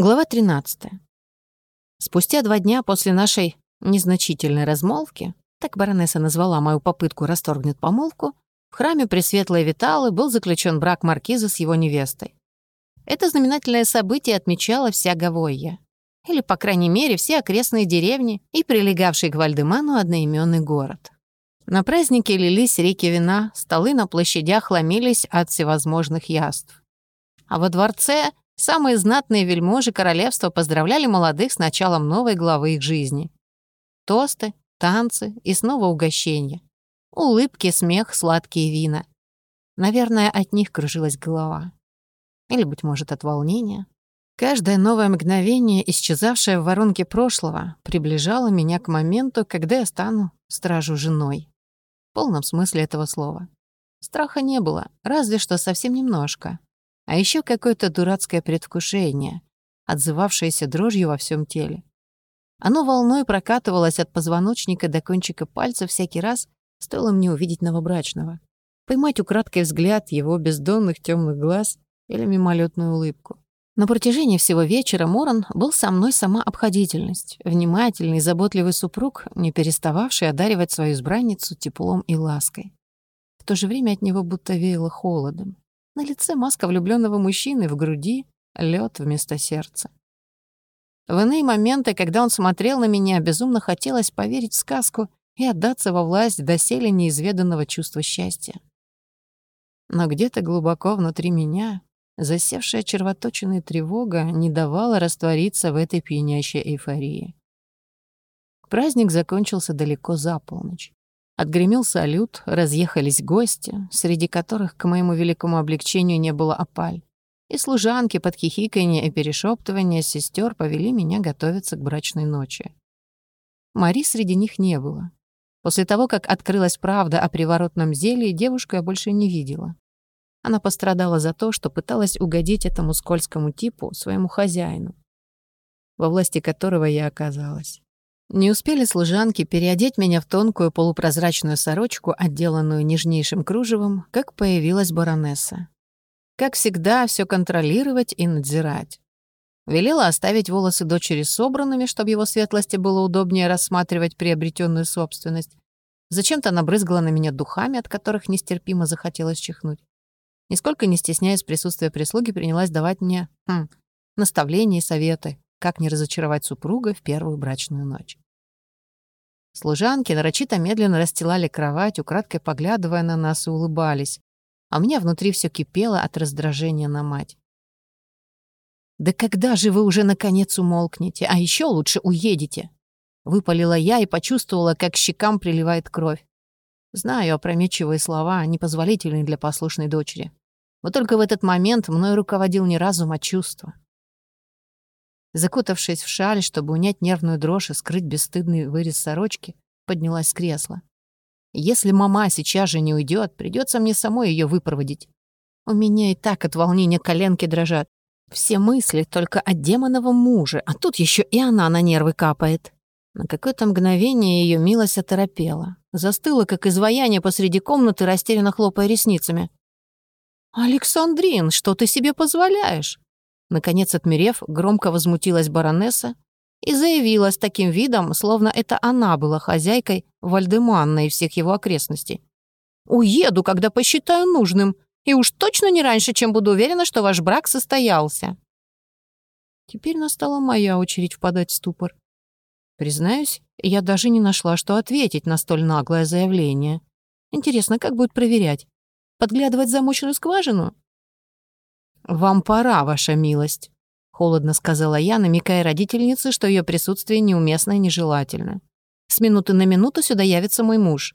Глава 13. Спустя два дня после нашей незначительной размолвки, так баронесса назвала мою попытку расторгнуть помолвку, в храме Пресветлой Виталы был заключен брак маркиза с его невестой. Это знаменательное событие отмечало вся Гавойя. Или, по крайней мере, все окрестные деревни и прилегавший к Вальдеману одноименный город. На празднике лились реки вина, столы на площадях ломились от всевозможных яств. А во дворце Самые знатные вельможи королевства поздравляли молодых с началом новой главы их жизни. Тосты, танцы и снова угощения. Улыбки, смех, сладкие вина. Наверное, от них кружилась голова. Или, быть может, от волнения. Каждое новое мгновение, исчезавшее в воронке прошлого, приближало меня к моменту, когда я стану стражу женой. В полном смысле этого слова. Страха не было, разве что совсем немножко. А еще какое-то дурацкое предвкушение, отзывавшееся дрожью во всем теле. Оно волной прокатывалось от позвоночника до кончика пальца всякий раз, стоило мне увидеть новобрачного. Поймать украдкой взгляд его бездонных темных глаз или мимолетную улыбку. На протяжении всего вечера Моран был со мной сама обходительность, внимательный, заботливый супруг, не перестававший одаривать свою избранницу теплом и лаской. В то же время от него будто веяло холодом. На лице маска влюбленного мужчины, в груди лед вместо сердца. В иные моменты, когда он смотрел на меня, безумно хотелось поверить в сказку и отдаться во власть доселе неизведанного чувства счастья. Но где-то глубоко внутри меня засевшая червоточиной тревога не давала раствориться в этой пьянящей эйфории. Праздник закончился далеко за полночь. Отгремел салют, разъехались гости, среди которых, к моему великому облегчению, не было опаль. И служанки под хихиканье и перешептывание сестер повели меня готовиться к брачной ночи. Мари среди них не было. После того, как открылась правда о приворотном зелье, девушку я больше не видела. Она пострадала за то, что пыталась угодить этому скользкому типу, своему хозяину, во власти которого я оказалась. Не успели служанки переодеть меня в тонкую полупрозрачную сорочку, отделанную нежнейшим кружевом, как появилась баронесса. Как всегда, все контролировать и надзирать. Велела оставить волосы дочери собранными, чтобы его светлости было удобнее рассматривать приобретенную собственность. Зачем-то набрызгала на меня духами, от которых нестерпимо захотелось чихнуть. Нисколько не стесняясь присутствия прислуги, принялась давать мне хм, наставления и советы, как не разочаровать супруга в первую брачную ночь. Служанки нарочито медленно расстилали кровать, украдкой поглядывая на нас и улыбались, а мне внутри все кипело от раздражения на мать. «Да когда же вы уже наконец умолкнете, а еще лучше уедете?» Выпалила я и почувствовала, как щекам приливает кровь. Знаю, опрометчивые слова, непозволительные для послушной дочери. Вот только в этот момент мной руководил не разум, а чувство. Закутавшись в шаль, чтобы унять нервную дрожь и скрыть бесстыдный вырез сорочки, поднялась с кресла. Если мама сейчас же не уйдет, придется мне самой ее выпроводить. У меня и так от волнения коленки дрожат. Все мысли только о демоновом муже, а тут еще и она на нервы капает. На какое-то мгновение ее милость оторопела. Застыла, как изваяние посреди комнаты, растерянно хлопая ресницами. «Александрин, что ты себе позволяешь?» Наконец, отмерев, громко возмутилась баронесса и заявила с таким видом, словно это она была хозяйкой Вальдеманна и всех его окрестностей. «Уеду, когда посчитаю нужным, и уж точно не раньше, чем буду уверена, что ваш брак состоялся». Теперь настала моя очередь впадать в ступор. Признаюсь, я даже не нашла, что ответить на столь наглое заявление. Интересно, как будет проверять? Подглядывать замочную скважину? «Вам пора, ваша милость», — холодно сказала я, намекая родительнице, что ее присутствие неуместно и нежелательно. «С минуты на минуту сюда явится мой муж».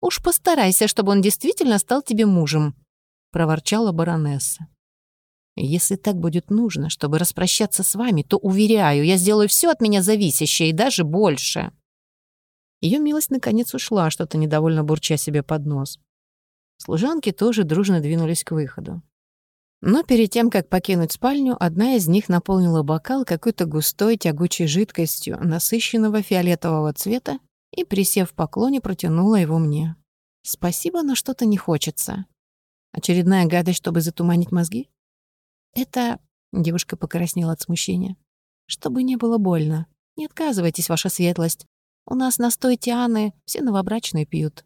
«Уж постарайся, чтобы он действительно стал тебе мужем», — проворчала баронесса. «Если так будет нужно, чтобы распрощаться с вами, то, уверяю, я сделаю все от меня зависящее и даже больше». Ее милость наконец ушла, что-то недовольно бурча себе под нос. Служанки тоже дружно двинулись к выходу. Но перед тем, как покинуть спальню, одна из них наполнила бокал какой-то густой тягучей жидкостью насыщенного фиолетового цвета и, присев в поклоне, протянула его мне. «Спасибо, но что-то не хочется. Очередная гадость, чтобы затуманить мозги?» «Это Девушка покраснела от смущения. «Чтобы не было больно. Не отказывайтесь, ваша светлость. У нас настой Тианы все новобрачные пьют».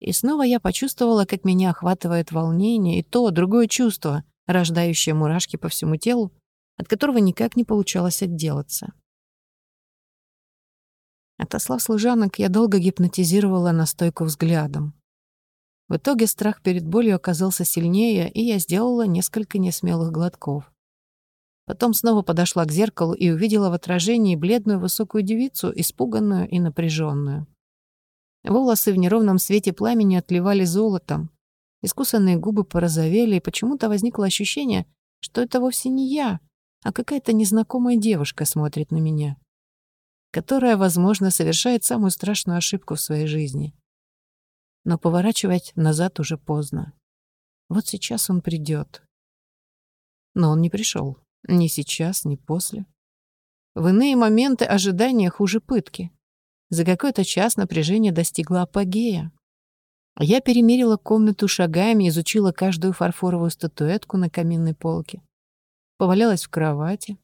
И снова я почувствовала, как меня охватывает волнение и то, другое чувство, рождающее мурашки по всему телу, от которого никак не получалось отделаться. Отослав служанок, я долго гипнотизировала настойку взглядом. В итоге страх перед болью оказался сильнее, и я сделала несколько несмелых глотков. Потом снова подошла к зеркалу и увидела в отражении бледную высокую девицу, испуганную и напряженную. Волосы в неровном свете пламени отливали золотом. Искусанные губы порозовели, и почему-то возникло ощущение, что это вовсе не я, а какая-то незнакомая девушка смотрит на меня, которая, возможно, совершает самую страшную ошибку в своей жизни. Но поворачивать назад уже поздно. Вот сейчас он придет. Но он не пришел. Ни сейчас, ни после. В иные моменты ожидания хуже пытки. За какой-то час напряжение достигло апогея. Я перемерила комнату шагами, изучила каждую фарфоровую статуэтку на каминной полке. Повалялась в кровати.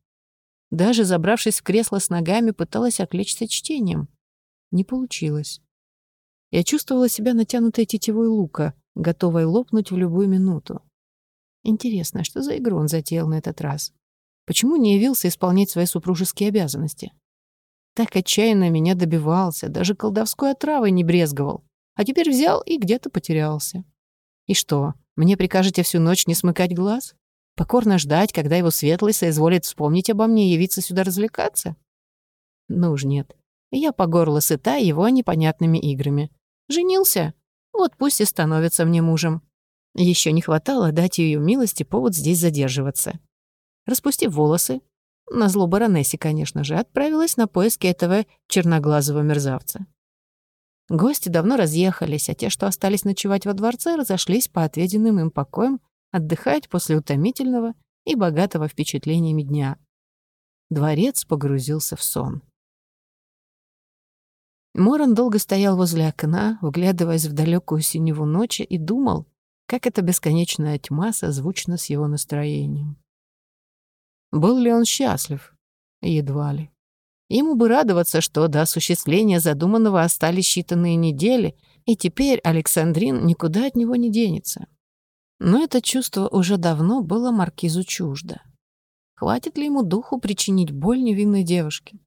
Даже забравшись в кресло с ногами, пыталась отвлечься чтением. Не получилось. Я чувствовала себя натянутой тетивой лука, готовой лопнуть в любую минуту. Интересно, что за игру он затеял на этот раз? Почему не явился исполнять свои супружеские обязанности? Так отчаянно меня добивался, даже колдовской отравой не брезговал. А теперь взял и где-то потерялся. И что, мне прикажете всю ночь не смыкать глаз? Покорно ждать, когда его светлый соизволит вспомнить обо мне и явиться сюда развлекаться? Ну уж нет. Я по горло сыта его непонятными играми. Женился? Вот пусть и становится мне мужем. Еще не хватало дать ее милости повод здесь задерживаться распустив волосы, на зло баронессе, конечно же, отправилась на поиски этого черноглазого мерзавца. Гости давно разъехались, а те, что остались ночевать во дворце, разошлись по отведенным им покоям отдыхать после утомительного и богатого впечатлениями дня. Дворец погрузился в сон. Моран долго стоял возле окна, вглядываясь в далекую синеву ночи, и думал, как эта бесконечная тьма созвучна с его настроением. Был ли он счастлив? Едва ли. Ему бы радоваться, что до осуществления задуманного остались считанные недели, и теперь Александрин никуда от него не денется. Но это чувство уже давно было маркизу чуждо. Хватит ли ему духу причинить боль невинной девушке?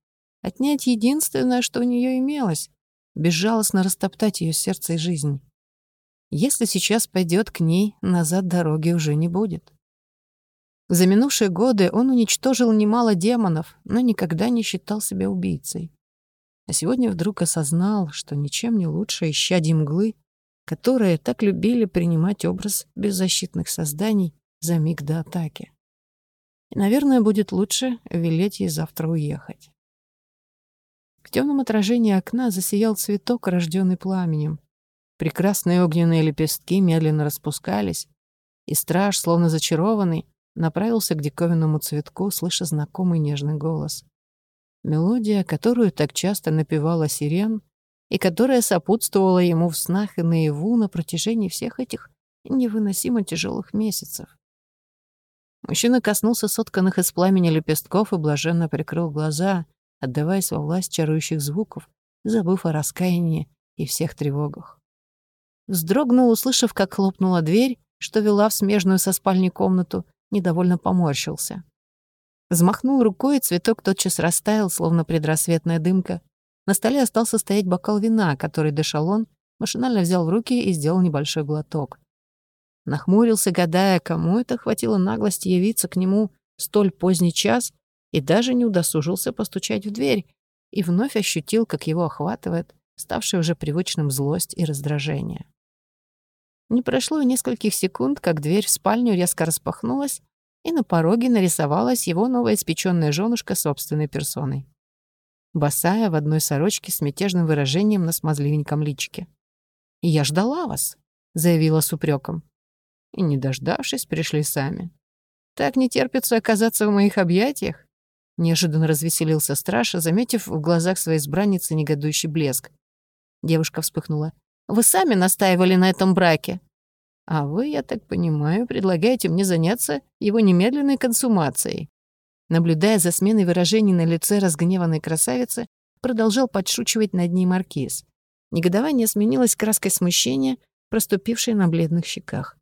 Отнять единственное, что у нее имелось, безжалостно растоптать ее сердце и жизнь. Если сейчас пойдет к ней, назад дороги уже не будет. За минувшие годы он уничтожил немало демонов, но никогда не считал себя убийцей. А сегодня вдруг осознал, что ничем не лучше исчадий мглы, которые так любили принимать образ беззащитных созданий за миг до атаки. И, наверное, будет лучше велеть ей завтра уехать. В темном отражении окна засиял цветок, рожденный пламенем. Прекрасные огненные лепестки медленно распускались, и страж, словно зачарованный, направился к диковинному цветку, слыша знакомый нежный голос. Мелодия, которую так часто напевала сирен, и которая сопутствовала ему в снах и наяву на протяжении всех этих невыносимо тяжелых месяцев. Мужчина коснулся сотканных из пламени лепестков и блаженно прикрыл глаза, отдаваясь во власть чарующих звуков, забыв о раскаянии и всех тревогах. Вздрогнул, услышав, как хлопнула дверь, что вела в смежную со спальней комнату, недовольно поморщился. Взмахнул рукой, и цветок тотчас растаял, словно предрассветная дымка. На столе остался стоять бокал вина, который дышал он, машинально взял в руки и сделал небольшой глоток. Нахмурился, гадая, кому это хватило наглости явиться к нему в столь поздний час, и даже не удосужился постучать в дверь, и вновь ощутил, как его охватывает ставшая уже привычным злость и раздражение. Не прошло и нескольких секунд, как дверь в спальню резко распахнулась, и на пороге нарисовалась его новоиспечённая жёнушка собственной персоной. Босая в одной сорочке с мятежным выражением на смазливеньком личике. «Я ждала вас», — заявила с упреком. И, не дождавшись, пришли сами. «Так не терпится оказаться в моих объятиях?» Неожиданно развеселился страж, заметив в глазах своей избранницы негодующий блеск. Девушка вспыхнула. Вы сами настаивали на этом браке». А вы, я так понимаю, предлагаете мне заняться его немедленной консумацией. Наблюдая за сменой выражений на лице разгневанной красавицы, продолжал подшучивать над ней маркиз. Негодование сменилось краской смущения, проступившей на бледных щеках.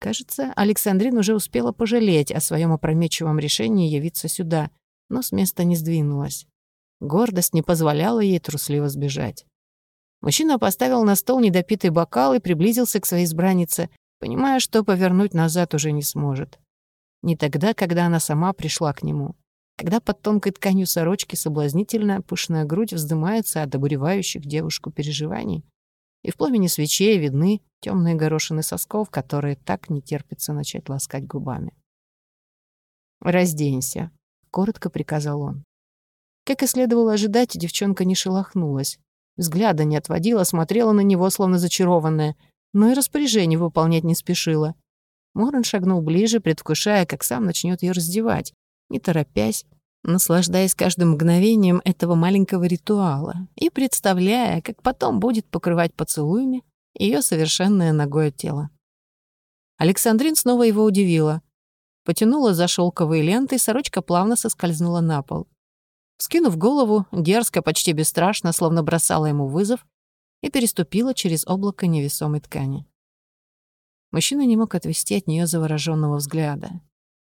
Кажется, Александрин уже успела пожалеть о своем опрометчивом решении явиться сюда, но с места не сдвинулась. Гордость не позволяла ей трусливо сбежать. Мужчина поставил на стол недопитый бокал и приблизился к своей избраннице, понимая, что повернуть назад уже не сможет. Не тогда, когда она сама пришла к нему. Когда под тонкой тканью сорочки соблазнительная пышная грудь вздымается от обуревающих девушку переживаний, и в пламени свечей видны темные горошины сосков, которые так не терпится начать ласкать губами. «Разденься», — коротко приказал он. Как и следовало ожидать, девчонка не шелохнулась. Взгляда не отводила, смотрела на него, словно зачарованная, но и распоряжение выполнять не спешила. Моран шагнул ближе, предвкушая, как сам начнет ее раздевать, не торопясь, наслаждаясь каждым мгновением этого маленького ритуала и представляя, как потом будет покрывать поцелуями ее совершенное ногое тело. Александрин снова его удивила. Потянула за шелковые ленты, сорочка плавно соскользнула на пол. Скинув голову, дерзко, почти бесстрашно, словно бросала ему вызов, и переступила через облако невесомой ткани. Мужчина не мог отвести от нее завороженного взгляда.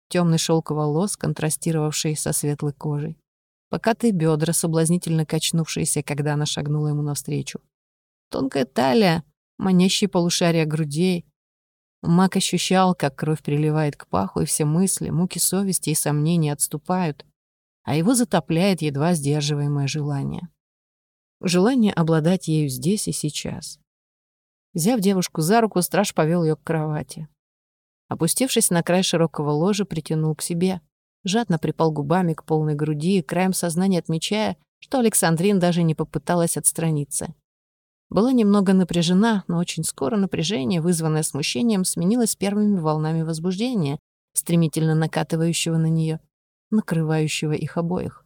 Темный шелковый волос, контрастировавший со светлой кожей. Покатые бедра, соблазнительно качнувшиеся, когда она шагнула ему навстречу. Тонкая талия, манящие полушария грудей. Мак ощущал, как кровь приливает к паху, и все мысли, муки совести и сомнения отступают, а его затопляет едва сдерживаемое желание. Желание обладать ею здесь и сейчас. Взяв девушку за руку, страж повел ее к кровати. Опустившись на край широкого ложа, притянул к себе. Жадно припал губами к полной груди, краем сознания отмечая, что Александрин даже не попыталась отстраниться. Была немного напряжена, но очень скоро напряжение, вызванное смущением, сменилось первыми волнами возбуждения, стремительно накатывающего на нее накрывающего их обоих.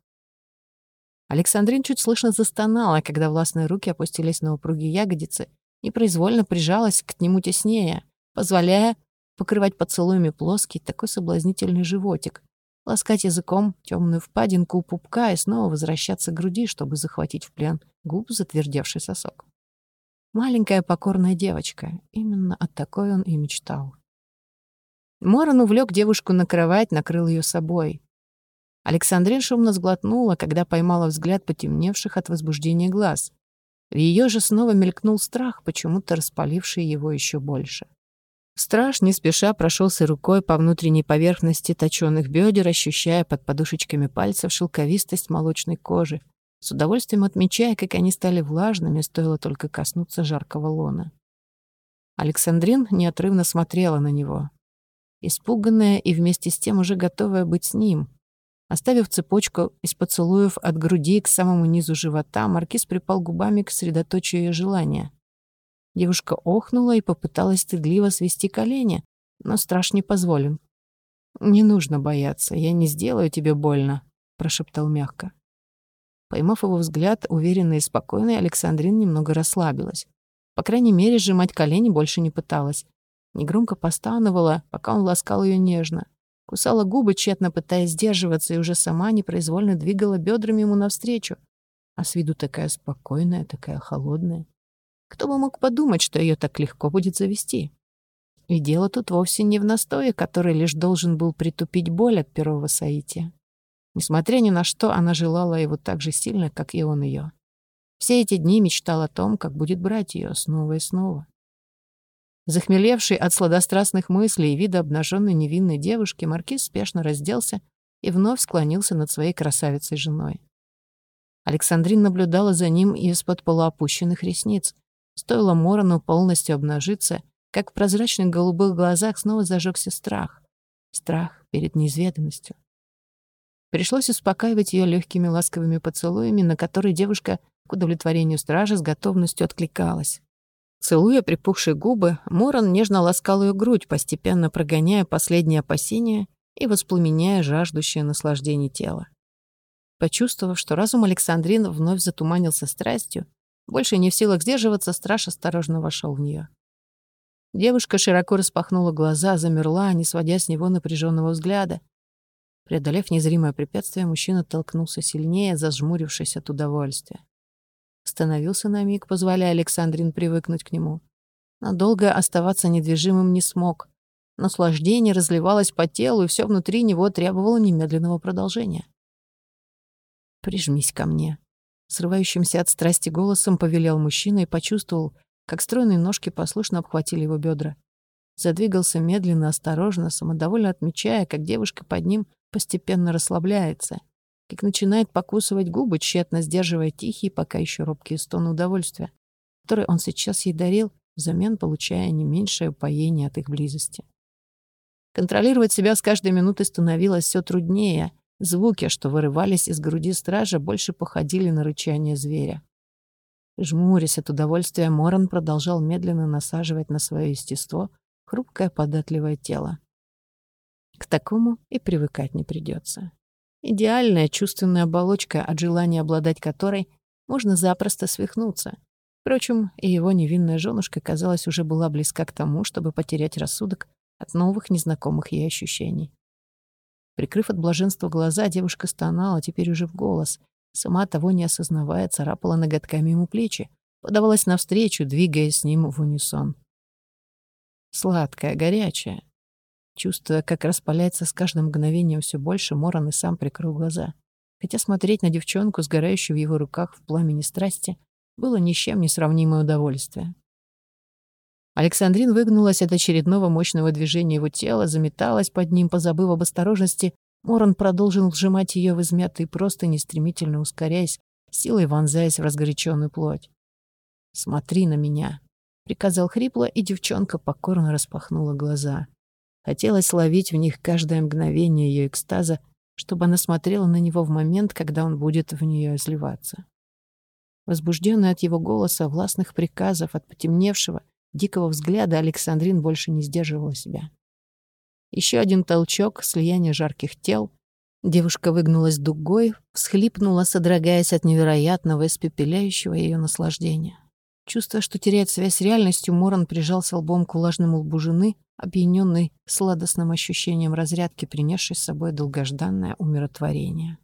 Александрин чуть слышно застонала, когда властные руки опустились на упругие ягодицы и произвольно прижалась к нему теснее, позволяя покрывать поцелуями плоский, такой соблазнительный животик, ласкать языком темную впадинку у пупка и снова возвращаться к груди, чтобы захватить в плен губ затвердевший сосок. Маленькая покорная девочка. Именно от такой он и мечтал. Моран увлек девушку на кровать, накрыл ее собой. Александрин шумно сглотнула, когда поймала взгляд потемневших от возбуждения глаз. В ее же снова мелькнул страх, почему-то распаливший его еще больше. Страж не спеша прошелся рукой по внутренней поверхности точёных бедер, ощущая под подушечками пальцев шелковистость молочной кожи, с удовольствием отмечая, как они стали влажными, стоило только коснуться жаркого лона. Александрин неотрывно смотрела на него, испуганная и вместе с тем уже готовая быть с ним, Оставив цепочку из поцелуев от груди к самому низу живота, Маркиз припал губами к средоточию ее желания. Девушка охнула и попыталась стыдливо свести колени, но страш не позволен. «Не нужно бояться, я не сделаю тебе больно», — прошептал мягко. Поймав его взгляд, уверенный и спокойный, Александрин немного расслабилась. По крайней мере, сжимать колени больше не пыталась. Негромко постановала, пока он ласкал ее нежно. Кусала губы, тщетно пытаясь сдерживаться, и уже сама непроизвольно двигала бедрами ему навстречу. А с виду такая спокойная, такая холодная. Кто бы мог подумать, что ее так легко будет завести? И дело тут вовсе не в настое, который лишь должен был притупить боль от первого соития. Несмотря ни на что, она желала его так же сильно, как и он ее. Все эти дни мечтал о том, как будет брать ее снова и снова. Захмелевший от сладострастных мыслей и вида обнаженной невинной девушки, маркиз спешно разделся и вновь склонился над своей красавицей женой. Александрин наблюдала за ним из-под полуопущенных ресниц. Стоило Морону полностью обнажиться, как в прозрачных голубых глазах снова зажегся страх. Страх перед неизведанностью. Пришлось успокаивать ее легкими ласковыми поцелуями, на которые девушка к удовлетворению стража с готовностью откликалась. Целуя припухшие губы, Моран нежно ласкал ее грудь, постепенно прогоняя последние опасения и воспламеняя жаждущее наслаждение тела. Почувствовав, что разум Александрин вновь затуманился страстью, больше не в силах сдерживаться, страж осторожно вошел в нее. Девушка широко распахнула глаза, замерла, не сводя с него напряженного взгляда. Преодолев незримое препятствие, мужчина толкнулся сильнее, зажмурившись от удовольствия. Остановился на миг, позволяя Александрин привыкнуть к нему. Надолго оставаться недвижимым не смог. Наслаждение разливалось по телу, и все внутри него требовало немедленного продолжения. «Прижмись ко мне», — срывающимся от страсти голосом повелел мужчина и почувствовал, как стройные ножки послушно обхватили его бедра. Задвигался медленно, осторожно, самодовольно отмечая, как девушка под ним постепенно расслабляется, как начинает покусывать губы, тщетно сдерживая тихие, пока еще робкие стоны удовольствия, которые он сейчас ей дарил, взамен получая не меньшее упоение от их близости. Контролировать себя с каждой минутой становилось все труднее. Звуки, что вырывались из груди стража, больше походили на рычание зверя. Жмурясь от удовольствия, Моран продолжал медленно насаживать на свое естество хрупкое податливое тело. К такому и привыкать не придется. Идеальная чувственная оболочка, от желания обладать которой можно запросто свихнуться. Впрочем, и его невинная женушка, казалось, уже была близка к тому, чтобы потерять рассудок от новых незнакомых ей ощущений. Прикрыв от блаженства глаза, девушка стонала, теперь уже в голос. Сама того не осознавая, царапала ноготками ему плечи, подавалась навстречу, двигаясь с ним в унисон. Сладкая, горячая, Чувствуя, как распаляется с каждым мгновением все больше, Моран и сам прикрыл глаза. Хотя смотреть на девчонку, сгорающую в его руках в пламени страсти, было ни с чем не сравнимое удовольствие. Александрин выгнулась от очередного мощного движения его тела, заметалась под ним, позабыв об осторожности. Моран продолжил сжимать ее в измятые простыни, стремительно ускоряясь, силой вонзаясь в разгоряченную плоть. «Смотри на меня», — приказал хрипло, и девчонка покорно распахнула глаза. Хотелось ловить в них каждое мгновение ее экстаза, чтобы она смотрела на него в момент, когда он будет в нее изливаться. Возбужденный от его голоса, властных приказов, от потемневшего, дикого взгляда, Александрин больше не сдерживала себя. Еще один толчок, слияние жарких тел. Девушка выгнулась дугой, всхлипнула, содрогаясь от невероятного, испепеляющего ее наслаждения. Чувствуя, что теряет связь с реальностью, Моран прижался лбом к влажному лбу жены, опьянённый сладостным ощущением разрядки, принесшей с собой долгожданное умиротворение.